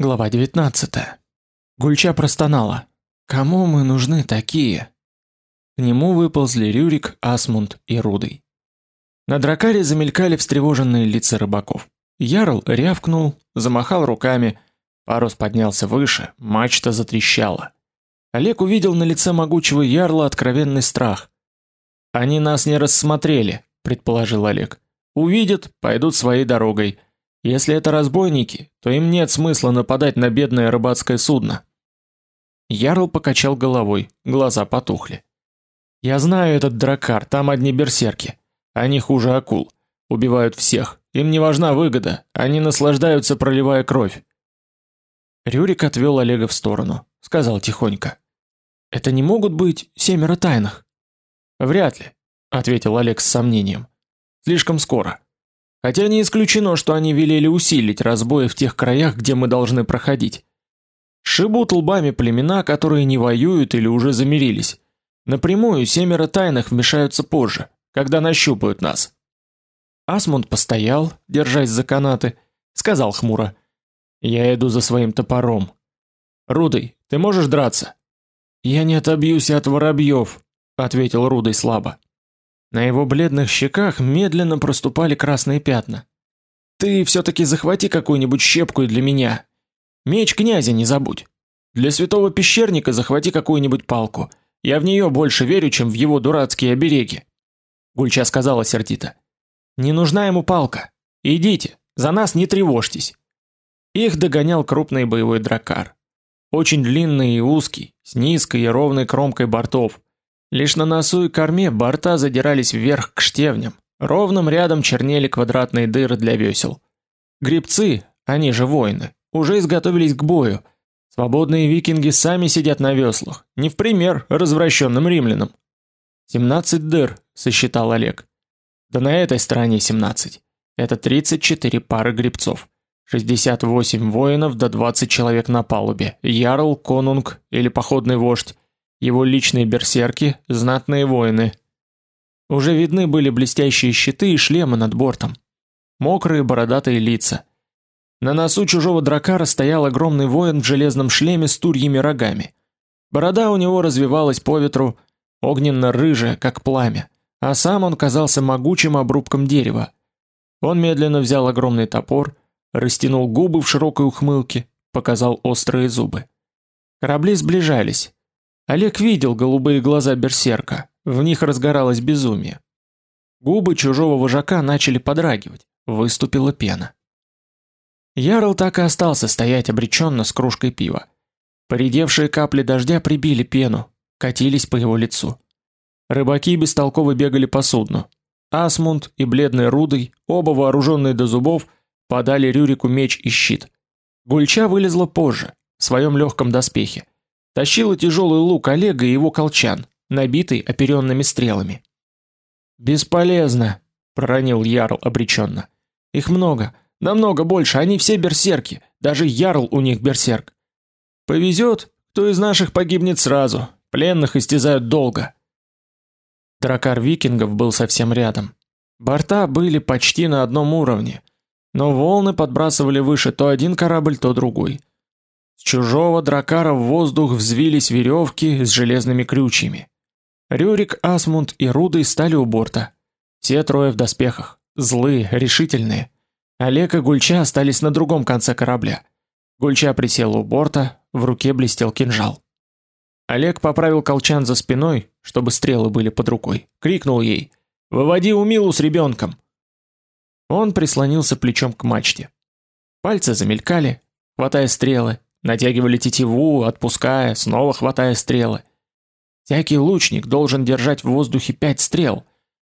Глава 19. Гульча простонала: "Кому мы нужны такие?" К нему выползли Рюрик, Асмунд и Рудый. На дракаре замелькали встревоженные лица рыбаков. Ярл рявкнул, замахал руками, парус поднялся выше, мачта затрещала. Олег увидел на лице могучего ярла откровенный страх. Они нас не рассмотрели, предположил Олег. Увидят, пойдут своей дорогой. Если это разбойники, то им нет смысла нападать на бедное рыбацкое судно. Ярл покачал головой, глаза потухли. Я знаю этот дракар, там одни берсерки. Они хуже акул, убивают всех. Им не важна выгода, они наслаждаются, проливая кровь. Рюрик отвел Олега в сторону, сказал тихонько: "Это не могут быть семеро тайных". "Вряд ли", ответил Олег с сомнением. "Слишком скоро. Хотя не исключено, что они велели усилить разбои в тех краях, где мы должны проходить. Шибут лбами племена, которые не воюют или уже замирились. Напрямую семеро тайных вмешаются позже, когда нащупают нас. Асмунд постоял, держась за канаты, сказал хмуро: "Я иду за своим топором. Рудый, ты можешь драться?" "Я не отобьюсь от воробьев», — ответил Рудый слабо. На его бледных щеках медленно проступали красные пятна. Ты все таки захвати какую-нибудь щепку для меня. Меч князя не забудь. Для святого пещерника захвати какую-нибудь палку. Я в нее больше верю, чем в его дурацкие обереги. Гульча сказала сердито: "Не нужна ему палка. Идите, за нас не тревожьтесь". Их догонял крупный боевой дракар, очень длинный и узкий, с низкой и ровной кромкой бортов. Лишь на носу и корме борта задирались вверх к штевням. Ровным рядом чернели квадратные дыры для весел. Гребцы, они же воины, уже изготовились к бою. Свободные викинги сами сидят на веслах, не в пример развращенным римлянам. 17 дыр, сосчитал Олег. Да на этой стороне 17. Это 34 пары гребцов. 68 воинов до да 20 человек на палубе. Ярл, конунг или походный вождь его личные берсерки, знатные воины. Уже видны были блестящие щиты и шлемы над бортом. Мокрые бородатые лица. На носу чужого дракара стоял огромный воин в железном шлеме с турьими рогами. Борода у него развивалась по ветру, огненно-рыжая, как пламя, а сам он казался могучим обрубком дерева. Он медленно взял огромный топор, растянул губы в широкой ухмылке, показал острые зубы. Корабли сближались. Олег видел голубые глаза берсерка, в них разгоралось безумие. Губы чужого вожака начали подрагивать, выступила пена. Ярл так и остался стоять обреченно с кружкой пива. Поредевшие капли дождя прибили пену, катились по его лицу. Рыбаки бестолково бегали по судну. Асмунд и бледный Рудый, оба вооруженные до зубов, подали Рюрику меч и щит. Гульча вылезла позже, в своем легком доспехе. Тащила тяжелый лук Олега и его колчан, набитый оперенными стрелами. Бесполезно, проронил ярл обреченно. Их много, намного больше, они все берсерки, даже ярл у них берсерк. Повезет, кто из наших погибнет сразу, пленных истязают долго. Дракар викингов был совсем рядом. Борта были почти на одном уровне, но волны подбрасывали выше то один корабль, то другой. С чужого дракара в воздух взвились веревки с железными крючьями. Рюрик, Асмунд и Рудый стали у борта. Все трое в доспехах, злые, решительные. Олег и Гульча остались на другом конце корабля. Гульча присела у борта, в руке блестел кинжал. Олег поправил колчан за спиной, чтобы стрелы были под рукой. Крикнул ей: "Выводи Умилу с ребенком!" Он прислонился плечом к мачте. Пальцы замелькали, хватая стрелы, натягивали тетиву, отпуская, снова хватая стрелы. Всякий лучник должен держать в воздухе пять стрел,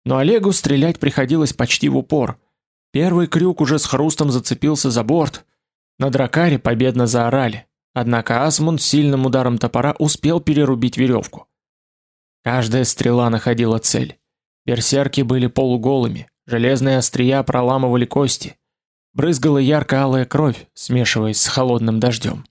но Олегу стрелять приходилось почти в упор. Первый крюк уже с хрустом зацепился за борт. На дракаре победно заорали. Однако Асмунд сильным ударом топора успел перерубить веревку. Каждая стрела находила цель. Берсерки были полуголыми, железные острия проламывали кости. Брызгала ярко-алая кровь, смешиваясь с холодным дождем.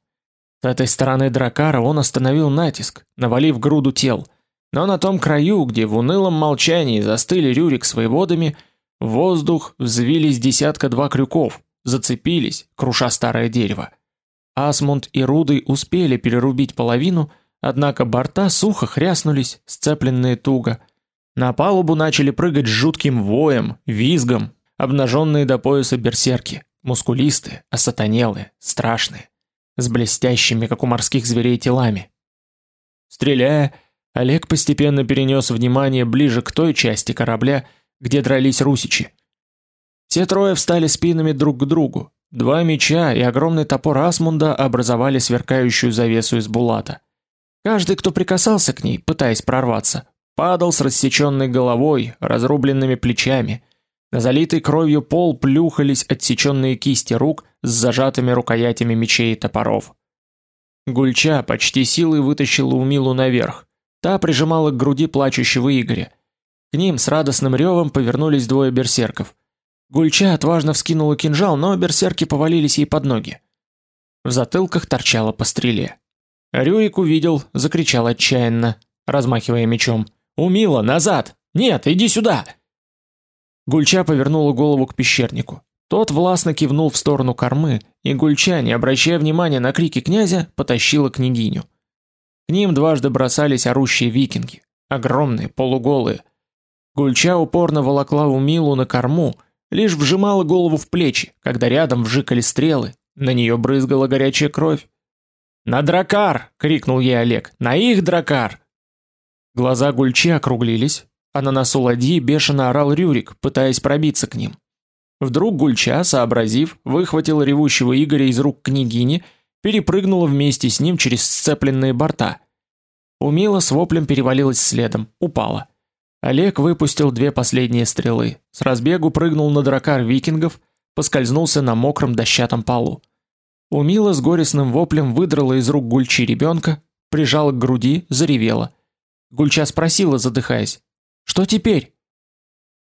С этой стороны дракара он остановил натиск, навалив груду тел. Но на том краю, где в унылом молчании застыли Рюрик с воеводами, в воздух взвились десятка-два крюков, зацепились, круша старое дерево. Асмунд и Рудый успели перерубить половину, однако борта сухо хряснулись, сцепленные туго. На палубу начали прыгать с жутким воем, визгом, обнаженные до пояса берсерки, мускулистые, осатанелые, страшные, с блестящими, как у морских зверей, телами. Стреляя, Олег постепенно перенес внимание ближе к той части корабля, где дрались русичи. Все трое встали спинами друг к другу. Два меча и огромный топор Асмунда образовали сверкающую завесу из булата. Каждый, кто прикасался к ней, пытаясь прорваться, падал с рассеченной головой, разрубленными плечами. На залитый кровью пол плюхались отсеченные кисти рук с зажатыми рукоятями мечей и топоров. Гульча почти силой вытащила Умилу наверх. Та прижимала к груди плачущего Игоря. К ним с радостным ревом повернулись двое берсерков. Гульча отважно вскинула кинжал, но берсерки повалились ей под ноги. В затылках торчало по стреле. Рюрик увидел, закричал отчаянно, размахивая мечом: "Умила, назад! Нет, иди сюда!" Гульча повернула голову к пещернику. Тот властно кивнул в сторону кормы, и Гульча, не обращая внимания на крики князя, потащила княгиню. К ним дважды бросались орущие викинги, огромные, полуголые. Гульча упорно волокла Умилу на корму, лишь вжимала голову в плечи, когда рядом вжикали стрелы, на нее брызгала горячая кровь. "На дракар!" крикнул ей Олег. "На их дракар!" Глаза Гульчи округлились, а на носу ладьи бешено орал Рюрик, пытаясь пробиться к ним. Вдруг Гульча, сообразив, выхватила ревущего Игоря из рук княгини, перепрыгнула вместе с ним через сцепленные борта. Умила с воплем перевалилась следом, упала. Олег выпустил две последние стрелы, с разбегу прыгнул на дракар викингов, поскользнулся на мокром дощатом полу. Умила с горестным воплем выдрала из рук Гульчи ребенка, прижала к груди, заревела. Гульча спросила, задыхаясь: "Что теперь?"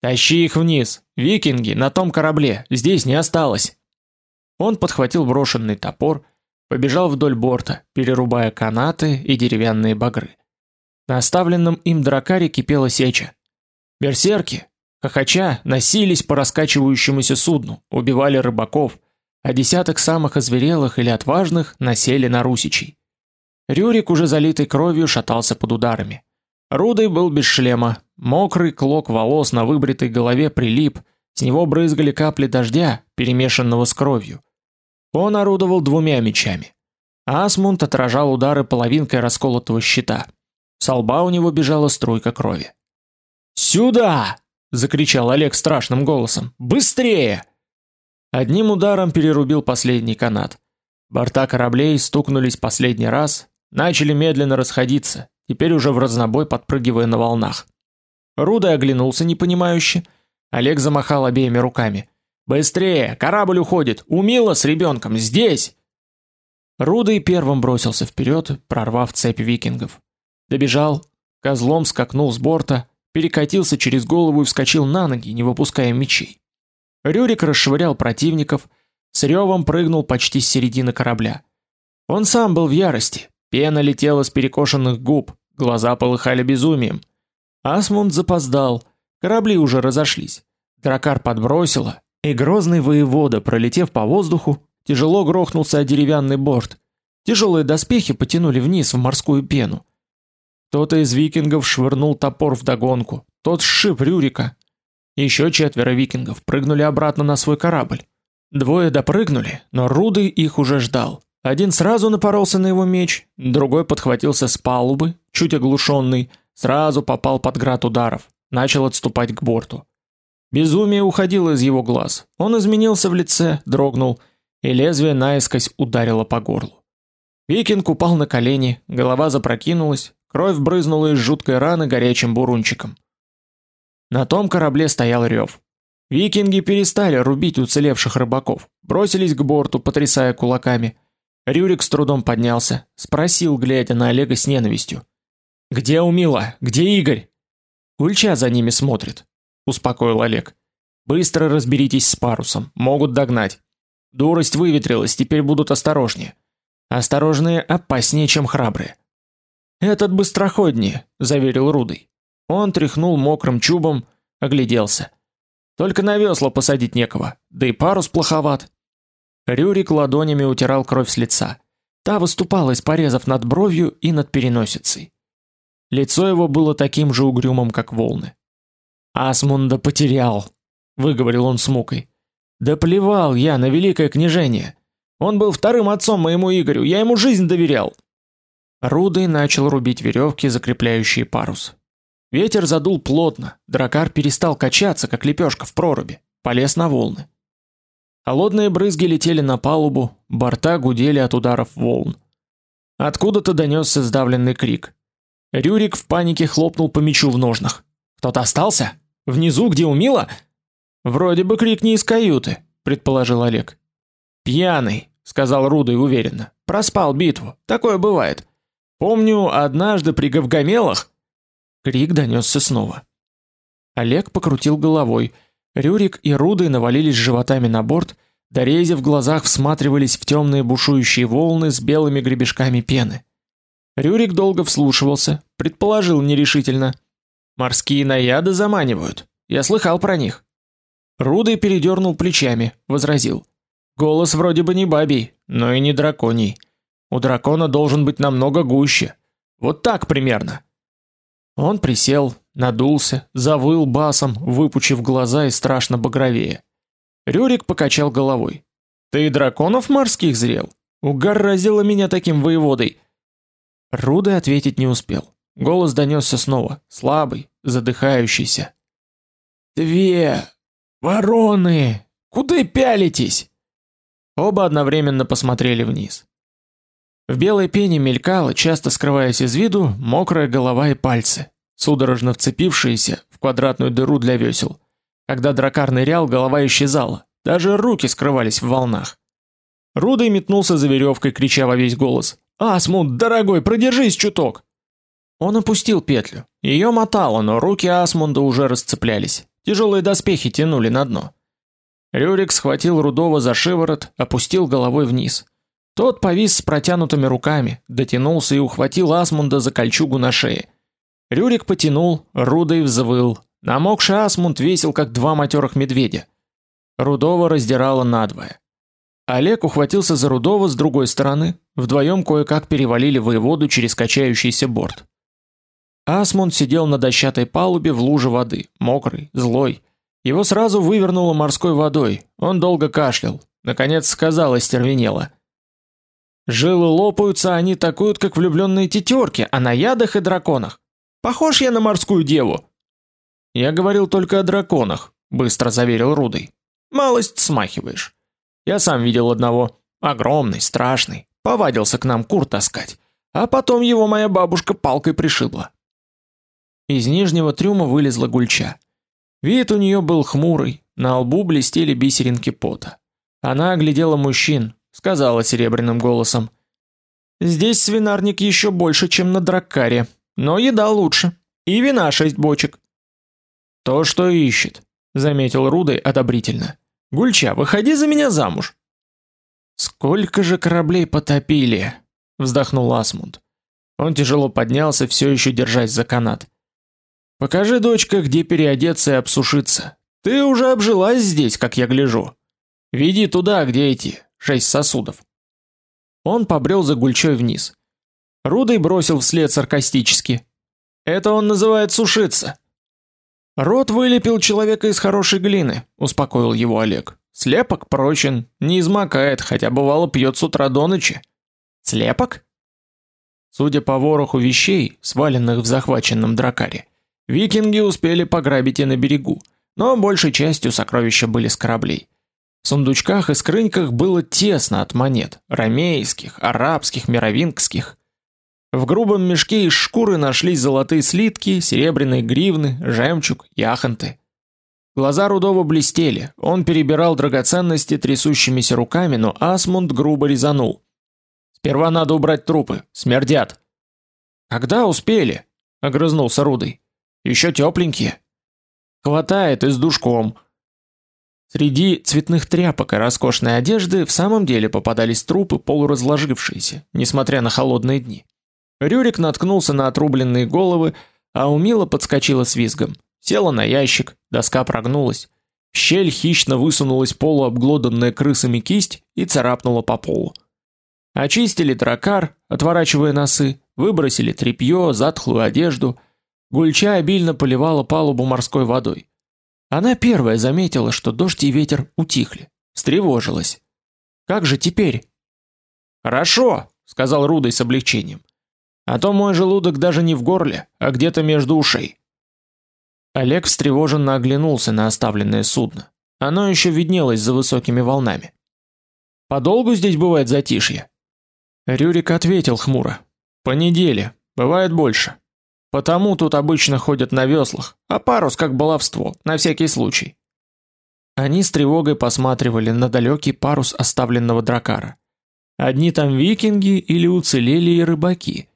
Тащи их вниз. Викинги на том корабле, здесь не осталось. Он подхватил брошенный топор, побежал вдоль борта, перерубая канаты и деревянные багры. На оставленном им дракаре кипела сеча. Берсерки, хохоча, носились по раскачивающемуся судну, убивали рыбаков, а десяток самых озверелых или отважных насели на русичей. Рюрик, уже залитый кровью, шатался под ударами. Рудый был без шлема, мокрый клок волос на выбритой голове прилип, с него брызгали капли дождя, перемешанного с кровью. Он орудовал двумя мечами. Асмунд отражал удары половинкой расколотого щита. С лба у него бежала струйка крови. "Сюда!" закричал Олег страшным голосом. "Быстрее!" Одним ударом перерубил последний канат. Борта кораблей стукнулись последний раз, начали медленно расходиться, теперь уже в разнобой подпрыгивая на волнах. Руда оглянулся непонимающе. Олег замахал обеими руками. Быстрее, корабль уходит. Умила с ребенком здесь. Рудый первым бросился вперед, прорвав цепь викингов. Добежал, козлом скакнул с борта, перекатился через голову и вскочил на ноги, не выпуская мечей. Рюрик расшвырял противников, с ревом прыгнул почти с середины корабля. Он сам был в ярости, Пена летела с перекошенных губ, глаза полыхали безумием. Асмунд запоздал, корабли уже разошлись. Дракар подбросило, и грозный воевода, пролетев по воздуху, тяжело грохнулся о деревянный борт. Тяжелые доспехи потянули вниз в морскую пену. Кто-то из викингов швырнул топор в догонку, тот сшиб Рюрика. Еще четверо викингов прыгнули обратно на свой корабль. Двое допрыгнули, но Рудый их уже ждал. Один сразу напоролся на его меч, другой подхватился с палубы, чуть оглушенный, сразу попал под град ударов, начал отступать к борту. Безумие уходило из его глаз. Он изменился в лице, дрогнул, и лезвие наискось ударило по горлу. Викинг упал на колени, голова запрокинулась, кровь брызнула из жуткой раны горячим бурунчиком. На том корабле стоял рев. Викинги перестали рубить уцелевших рыбаков, бросились к борту, потрясая кулаками. Рюрик с трудом поднялся, спросил, глядя на Олега с ненавистью: "Где Умила? Где Игорь?" "Гульча за ними смотрит", успокоил Олег. "Быстро разберитесь с парусом, могут догнать. Дурость выветрилась, теперь будут осторожнее. Осторожные опаснее, чем храбрые". "Этот быстроходнее", заверил Рудый. Он тряхнул мокрым чубом, огляделся. Только на весла посадить некого, да и парус плоховат. Рюрик ладонями утирал кровь с лица. Та выступала из порезов над бровью и над переносицей. Лицо его было таким же угрюмым, как волны. Асмунда потерял, выговорил он с мукой. Да плевал я на великое княжение. Он был вторым отцом моему Игорю, я ему жизнь доверял. Рудый начал рубить веревки, закрепляющие парус. Ветер задул плотно, дракар перестал качаться, как лепешка в проруби, полез на волны. Холодные брызги летели на палубу, борта гудели от ударов волн. Откуда-то донесся сдавленный крик. Рюрик в панике хлопнул по мечу в ножнах. Кто-то остался? Внизу, где умила? Вроде бы крик не из каюты, предположил Олег. Пьяный, сказал Рудый уверенно. Проспал битву. Такое бывает. Помню, однажды при Гавгамелах крик донесся снова. Олег покрутил головой. Рюрик и Рудый навалились животами на борт, дорези в глазах всматривались в темные бушующие волны с белыми гребешками пены. Рюрик долго вслушивался, предположил нерешительно: "Морские наяды заманивают. Я слыхал про них". Рудый передернул плечами, возразил: "Голос вроде бы не бабий, но и не драконий. У дракона должен быть намного гуще. Вот так примерно". Он присел, надулся, завыл басом, выпучив глаза и страшно багровее. Рюрик покачал головой. Ты драконов морских зрел? Угораздило меня таким воеводой. Руды ответить не успел. Голос донесся снова, слабый, задыхающийся. Две вороны. Куда пялитесь? Оба одновременно посмотрели вниз. В белой пене мелькала, часто скрываясь из виду, мокрая голова и пальцы судорожно вцепившиеся в квадратную дыру для весел. Когда дракар нырял, голова исчезала, даже руки скрывались в волнах. Рудой метнулся за веревкой, крича во весь голос: "Асмунд, дорогой, продержись чуток!" Он опустил петлю. Ее мотало, но руки Асмунда уже расцеплялись. Тяжелые доспехи тянули на дно. Рюрик схватил Рудова за шиворот, опустил головой вниз. Тот повис с протянутыми руками, дотянулся и ухватил Асмунда за кольчугу на шее. Рюрик потянул, Рудой взвыл. Намокший Асмунд весил как два матерых медведя. Рудова раздирало надвое. Олег ухватился за Рудова с другой стороны, вдвоем кое-как перевалили воеводу через качающийся борт. Асмунд сидел на дощатой палубе в луже воды, мокрый, злой. Его сразу вывернуло морской водой. Он долго кашлял, наконец сказал остервенело: "Жилы лопаются, они такуют, как влюбленные тетерки, а на ядах и драконах. Похож я на морскую деву. Я говорил только о драконах, быстро заверил Рудый. Малость смахиваешь. Я сам видел одного, огромный, страшный, повадился к нам кур таскать, а потом его моя бабушка палкой пришибла. Из нижнего трюма вылезла гульча. Вид у нее был хмурый, на лбу блестели бисеринки пота. Она оглядела мужчин, сказала серебряным голосом: "Здесь свинарник еще больше, чем на драккаре. Но еда лучше. И вина шесть бочек. То, что ищет, заметил Рудой одобрительно. Гульча, выходи за меня замуж. Сколько же кораблей потопили, вздохнул Асмунд. Он тяжело поднялся, все еще держась за канат. Покажи, дочка, где переодеться и обсушиться. Ты уже обжилась здесь, как я гляжу. Веди туда, где эти шесть сосудов. Он побрел за Гульчой вниз. Рудой бросил вслед саркастически: "Это он называет сушиться". Рот вылепил человека из хорошей глины, успокоил его Олег. Слепок прочен, не измокает, хотя бывало пьет с утра до ночи. Слепок? Судя по вороху вещей, сваленных в захваченном дракаре, викинги успели пограбить и на берегу, но большей частью сокровища были с кораблей. В сундучках и скрыньках было тесно от монет: ромейских, арабских, мировингских. В грубом мешке из шкуры нашлись золотые слитки, серебряные гривны, жемчуг, яхонты. Глаза Рудова блестели. Он перебирал драгоценности трясущимися руками, но Асмунд грубо резанул. Сперва надо убрать трупы, смердят. Когда успели? огрызнулся Рудый. Еще тепленькие. Хватает и с душком. Среди цветных тряпок и роскошной одежды в самом деле попадались трупы полуразложившиеся, несмотря на холодные дни. Рюрик наткнулся на отрубленные головы, а Умила подскочила с визгом. Села на ящик, доска прогнулась. В щель хищно высунулась полуобглоданная крысами кисть и царапнула по полу. Очистили дракар, отворачивая носы, выбросили тряпье, затхлую одежду. Гульча обильно поливала палубу морской водой. Она первая заметила, что дождь и ветер утихли, встревожилась. Как же теперь? Хорошо, сказал Рудой с облегчением. А то мой желудок даже не в горле, а где-то между ушей. Олег встревоженно оглянулся на оставленное судно. Оно еще виднелось за высокими волнами. Подолгу здесь бывает затишье. Рюрик ответил хмуро: по неделе, бывает больше. Потому тут обычно ходят на веслах, а парус как баловство, на всякий случай. Они с тревогой посматривали на далекий парус оставленного дракара. Одни там викинги или уцелели и рыбаки.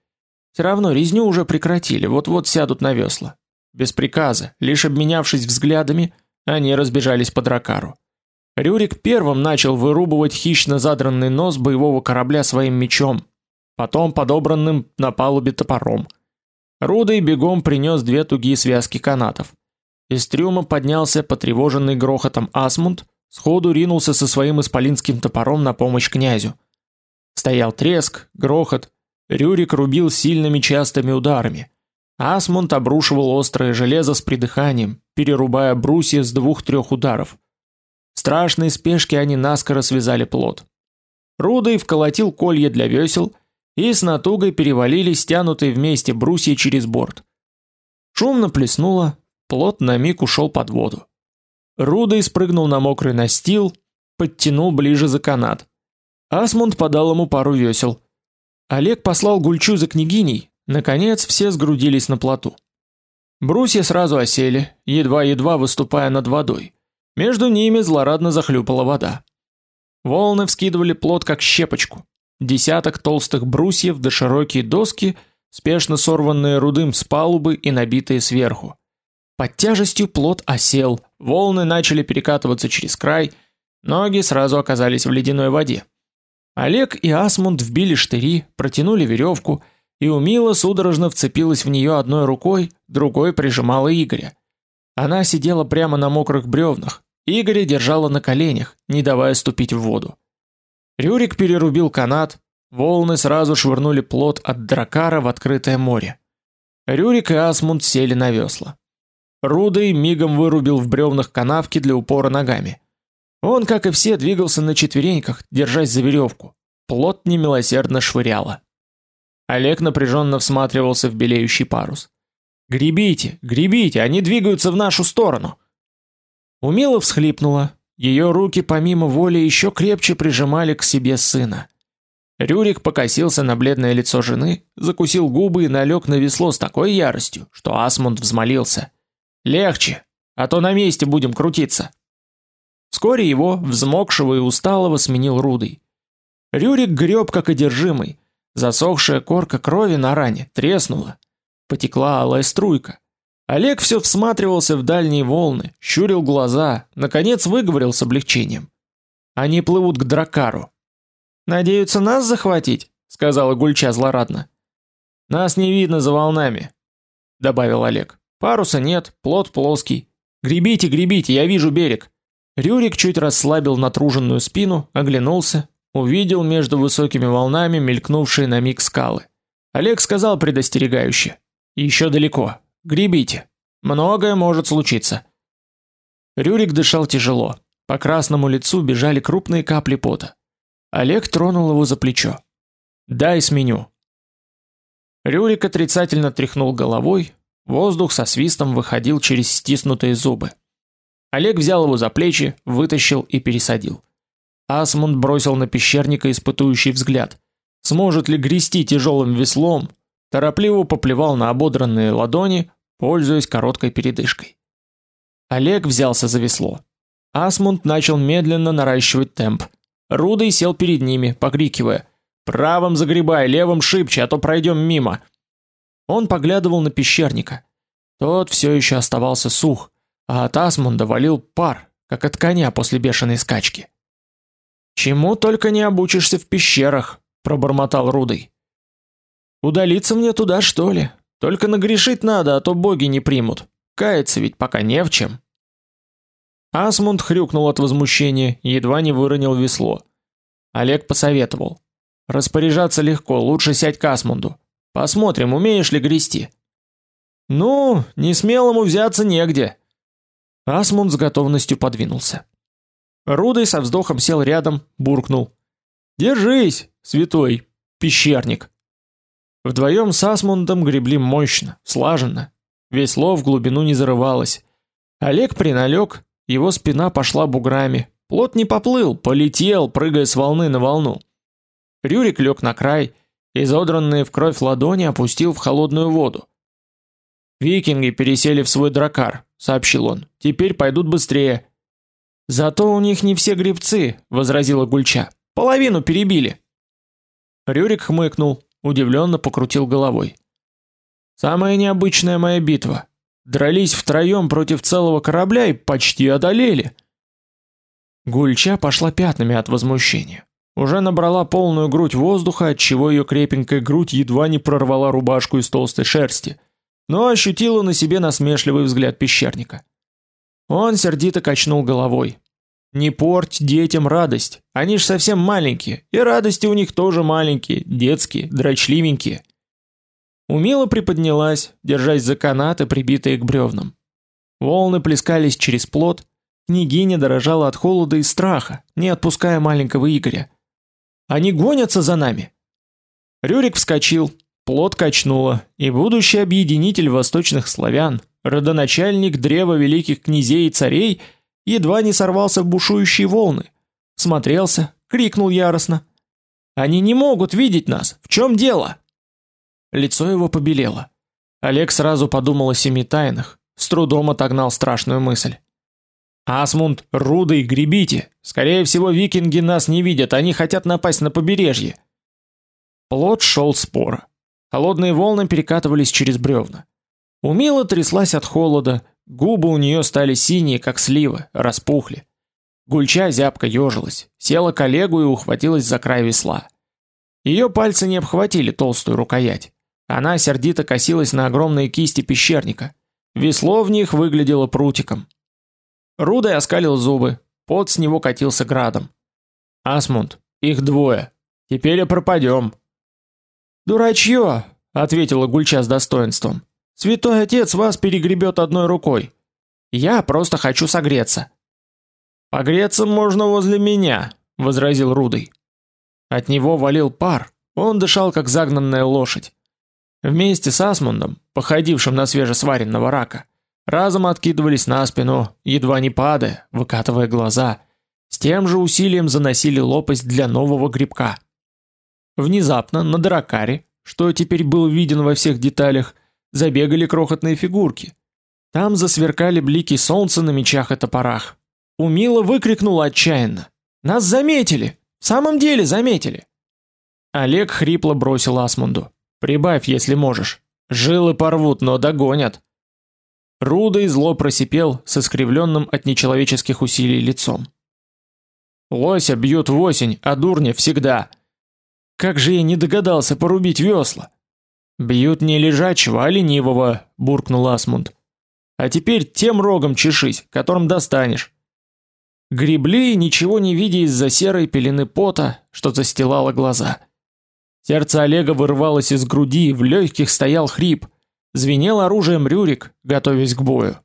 Все равно резню уже прекратили, вот-вот сядут на весла. Без приказа, лишь обменявшись взглядами, они разбежались по дракару. Рюрик первым начал вырубывать хищно задранный нос боевого корабля своим мечом, потом подобранным на палубе топором. Рудой бегом принес две тугие связки канатов. Из трюма поднялся потревоженный грохотом Асмунд, сходу ринулся со своим исполинским топором на помощь князю. Стоял треск, грохот, Рюрик рубил сильными частыми ударами. Асмунд обрушивал острое железо с придыханием, перерубая брусья с двух-трех ударов. В страшной спешке они наскоро связали плот. Рудой вколотил колья для весел, и с натугой перевалили стянутые вместе брусья через борт. Шумно плеснуло, плот на миг ушел под воду. Рудой спрыгнул на мокрый настил, подтянул ближе за канат. Асмунд подал ему пару весел. Олег послал Гульчу за княгиней, Наконец все сгрудились на плоту. Брусья сразу осели, едва-едва выступая над водой. Между ними злорадно захлюпала вода. Волны вскидывали плот как щепочку. Десяток толстых брусьев да широкие доски, спешно сорванные рудым с палубы и набитые сверху. Под тяжестью плот осел, волны начали перекатываться через край, ноги сразу оказались в ледяной воде. Олег и Асмунд вбили штыри, протянули веревку — и Умила судорожно вцепилась в нее одной рукой, другой прижимала Игоря. Она сидела прямо на мокрых бревнах, Игоря держала на коленях, не давая ступить в воду. Рюрик перерубил канат, волны сразу швырнули плот от дракара в открытое море. Рюрик и Асмунд сели на весла. Рудой мигом вырубил в бревнах канавки для упора ногами. Он, как и все, двигался на четвереньках, держась за веревку. Плот немилосердно швыряло. Олег напряженно всматривался в белеющий парус. Гребите, гребите, они двигаются в нашу сторону. Умила всхлипнула. Ее руки помимо воли еще крепче прижимали к себе сына. Рюрик покосился на бледное лицо жены, закусил губы и налег на весло с такой яростью, что Асмунд взмолился: "Легче, а то на месте будем крутиться". Вскоре его, взмокшего и усталого, сменил Рудый. Рюрик греб как одержимый, Засохшая корка крови на ране треснула. Потекла алая струйка. Олег все всматривался в дальние волны, щурил глаза, наконец выговорил с облегчением. Они плывут к дракару. Надеются нас захватить, сказала Гульча злорадно. Нас не видно за волнами, добавил Олег. Паруса нет, плот плоский. Гребите, гребите, я вижу берег. Рюрик чуть расслабил натруженную спину, оглянулся, увидел между высокими волнами мелькнувшие на миг скалы. Олег сказал предостерегающе: "Еще далеко. Гребите. Многое может случиться". Рюрик дышал тяжело. По красному лицу бежали крупные капли пота. Олег тронул его за плечо. "Дай сменю". Рюрик отрицательно тряхнул головой, воздух со свистом выходил через стиснутые зубы. Олег взял его за плечи, вытащил и пересадил. Асмунд бросил на пещерника испытующий взгляд. Сможет ли грести тяжелым веслом? Торопливо поплевал на ободранные ладони, пользуясь короткой передышкой. Олег взялся за весло. Асмунд начал медленно наращивать темп. Рудый сел перед ними, покрикивая: "Правым загребай, левым шибче, а то пройдем мимо". Он поглядывал на пещерника. Тот все еще оставался сух, а от Асмунда валил пар, как от коня после бешеной скачки. Чему только не обучишься в пещерах, пробормотал Рудый. Удалиться мне туда, что ли? Только нагрешить надо, а то боги не примут. Каяться ведь пока не в чем. Асмунд хрюкнул от возмущения, едва не выронил весло. Олег посоветовал: Распоряжаться легко, лучше сядь к Асмунду. Посмотрим, умеешь ли грести. Ну, не смелому взяться негде. Асмунд с готовностью подвинулся. Рудой со вздохом сел рядом, буркнул: "Держись, святой пещерник". Вдвоем с Асмундом гребли мощно, слаженно. Весло в глубину не зарывалось. Олег приналег, его спина пошла буграми. Плот не поплыл, полетел, прыгая с волны на волну. Рюрик лег на край, изодранные в кровь ладони опустил в холодную воду. Викинги пересели в свой дракар, сообщил он. Теперь пойдут быстрее. Зато у них не все гребцы, возразила Гульча. Половину перебили. Рюрик хмыкнул, удивленно покрутил головой. Самая необычная моя битва. Дрались втроем против целого корабля и почти одолели. Гульча пошла пятнами от возмущения. Уже набрала полную грудь воздуха, от чего ее крепенькая грудь едва не прорвала рубашку из толстой шерсти, но ощутила на себе насмешливый взгляд пещерника. Он сердито качнул головой. Не порть детям радость. Они ж совсем маленькие, и радости у них тоже маленькие, детские, дрочливенькие. Умила приподнялась, держась за канаты, прибитые к бревнам. Волны плескались через плот, княгиня дорожала от холода и страха, не отпуская маленького Игоря. Они гонятся за нами. Рюрик вскочил, плот качнуло, и будущий объединитель восточных славян, родоначальник древа великих князей и царей, едва не сорвался в бушующие волны. Смотрелся, крикнул яростно: "Они не могут видеть нас. В чем дело?" Лицо его побелело. Олег сразу подумал о семи тайнах, с трудом отогнал страшную мысль. Асмунд, Рудый, гребите. Скорее всего, викинги нас не видят, они хотят напасть на побережье. Плот шел споро. Холодные волны перекатывались через бревна. Умила тряслась от холода, губы у нее стали синие, как сливы, распухли. Гульча зябко ежилась, села к Олегу и ухватилась за край весла. Ее пальцы не обхватили толстую рукоять. Она сердито косилась на огромные кисти пещерника. Весло в них выглядело прутиком. Рудой оскалил зубы, пот с него катился градом. Асмунд, их двое. Теперь и пропадем. Дурачье, ответила Гульча с достоинством. Святой отец вас перегребет одной рукой. Я просто хочу согреться. Погреться можно возле меня, возразил Рудой. От него валил пар. Он дышал как загнанная лошадь. Вместе с Асмундом, походившим на свежесваренного рака, разом откидывались на спину, едва не падая, выкатывая глаза, с тем же усилием заносили лопасть для нового грибка. Внезапно на дракаре, что теперь был виден во всех деталях, забегали крохотные фигурки. Там засверкали блики солнца на мечах и топорах. Умила выкрикнула отчаянно: "Нас заметили! В самом деле заметили!" Олег хрипло бросил Асмунду: "Прибавь, если можешь. Жилы порвут, но догонят". Рудой зло просипел со скривленным от нечеловеческих усилий лицом. Лося бьют в осень, а дурня всегда. Как же я не догадался порубить весла. Бьют не лежачего, а ленивого, буркнул Асмунд. А теперь тем рогом чешись, которым достанешь. Гребли, ничего не видя из-за серой пелены пота, что застилало глаза. Сердце Олега вырвалось из груди, в легких стоял хрип. Звенел оружием Рюрик, готовясь к бою.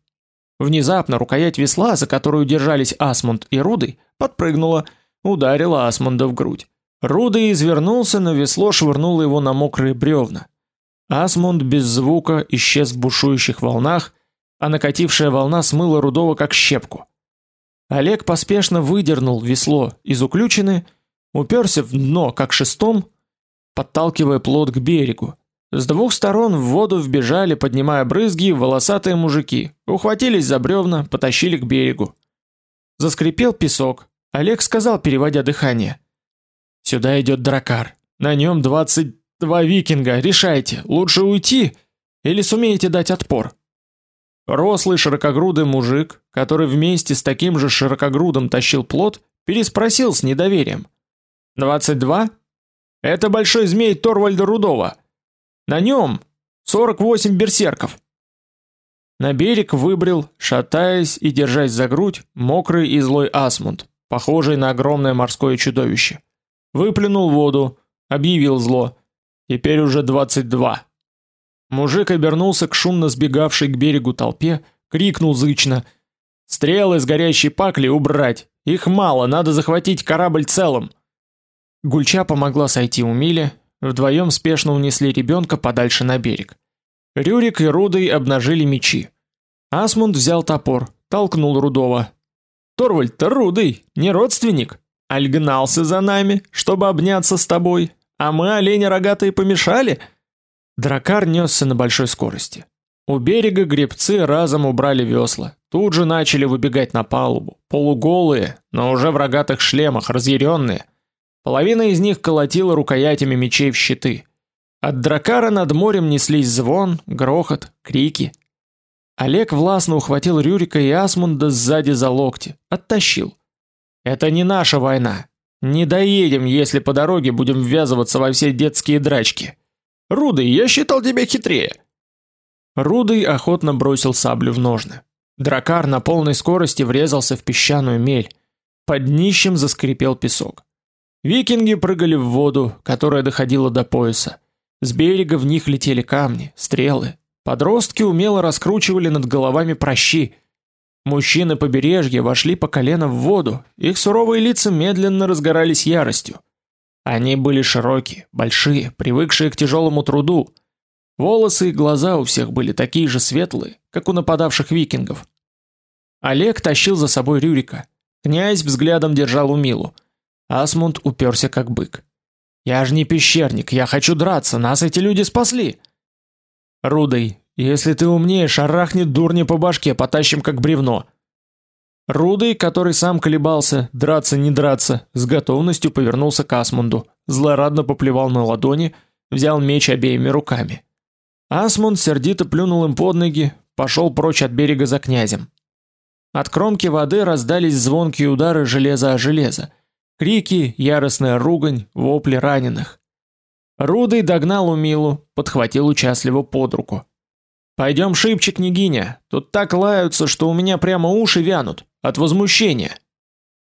Внезапно рукоять весла, за которую держались Асмунд и Рудый, подпрыгнула, ударила Асмунда в грудь. Рудый извернулся, но весло швырнуло его на мокрые бревна. Асмунд без звука исчез в бушующих волнах, а накатившая волна смыла Рудого как щепку. Олег поспешно выдернул весло из уключины, уперся в дно как шестом, подталкивая плот к берегу, с двух сторон в воду вбежали, поднимая брызги, волосатые мужики. Ухватились за бревна, потащили к берегу. Заскрипел песок. Олег сказал, переводя дыхание: "Сюда идет дракар. На нем двадцать два викинга. Решайте, лучше уйти или сумеете дать отпор?" Рослый широкогрудый мужик, который вместе с таким же широкогрудым тащил плот, переспросил с недоверием: "Двадцать два? Это большой змей Торвальда Рудова. На нем 48 берсерков. На берег выбрел, шатаясь и держась за грудь, мокрый и злой Асмунд, похожий на огромное морское чудовище. Выплюнул воду, объявил зло. Теперь уже двадцать два. Мужик обернулся к шумно сбегавшей к берегу толпе, крикнул зычно: "Стрелы с горящей пакли убрать! Их мало, надо захватить корабль целым". Гульча помогла сойти у Мили, вдвоем спешно унесли ребенка подальше на берег. Рюрик и Рудый обнажили мечи. Асмунд взял топор, толкнул Рудова. Торвальд-то Рудый, не родственник, аль гнался за нами, чтобы обняться с тобой, а мы оленя рогатые помешали. Дракар несся на большой скорости. У берега гребцы разом убрали весла, тут же начали выбегать на палубу, полуголые, но уже в рогатых шлемах, разъяренные. Половина из них колотила рукоятями мечей в щиты. От дракара над морем неслись звон, грохот, крики. Олег властно ухватил Рюрика и Асмунда сзади за локти, оттащил. Это не наша война. Не доедем, если по дороге будем ввязываться во все детские драчки. Рудый, я считал тебя хитрее. Рудый охотно бросил саблю в ножны. Дракар на полной скорости врезался в песчаную мель. Под днищем заскрипел песок. Викинги прыгали в воду, которая доходила до пояса. С берега в них летели камни, стрелы. Подростки умело раскручивали над головами прощи. Мужчины побережья вошли по колено в воду, их суровые лица медленно разгорались яростью. Они были широкие, большие, привыкшие к тяжелому труду. Волосы и глаза у всех были такие же светлые, как у нападавших викингов. Олег тащил за собой Рюрика. Князь взглядом держал Умилу. Асмунд уперся как бык. Я же не пещерник, я хочу драться, нас эти люди спасли. Рудой, если ты умнее, шарахни дурни по башке, потащим как бревно. Рудой, который сам колебался, драться не драться, с готовностью повернулся к Асмунду, злорадно поплевал на ладони, взял меч обеими руками. Асмунд сердито плюнул им под ноги, пошел прочь от берега за князем. От кромки воды раздались звонкие удары железа о железо, крики, яростная ругань, вопли раненых. Рудый догнал Умилу, подхватил участливо под руку. Пойдем шибче, княгиня. Тут так лаются, что у меня прямо уши вянут от возмущения.